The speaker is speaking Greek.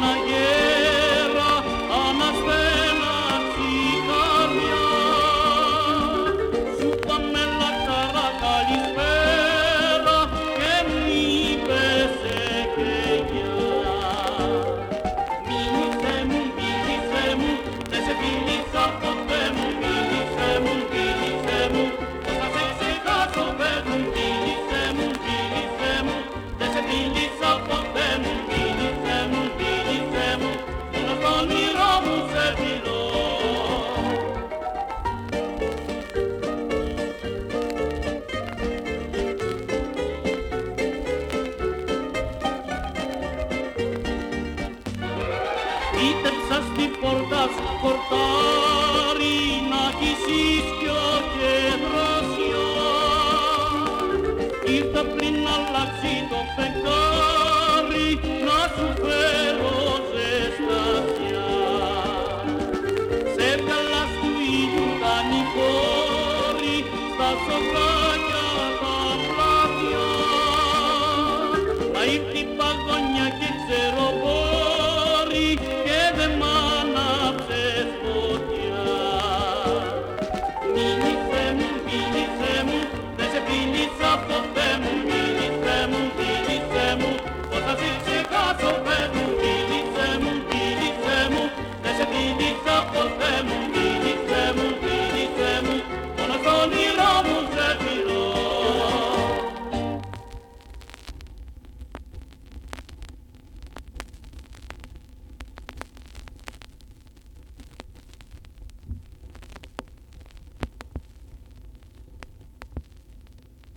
not yet. Φύτεψα στην πόρτα σου χορτάρι να κυσείς πιο κεδράσιο Ήρθα πριν να αλλάξει το φεγγάρι να σου φέρω ζεστασιά Σε βγαλά του ήλιου τα νυχώρι στα σοκάρια Thank you.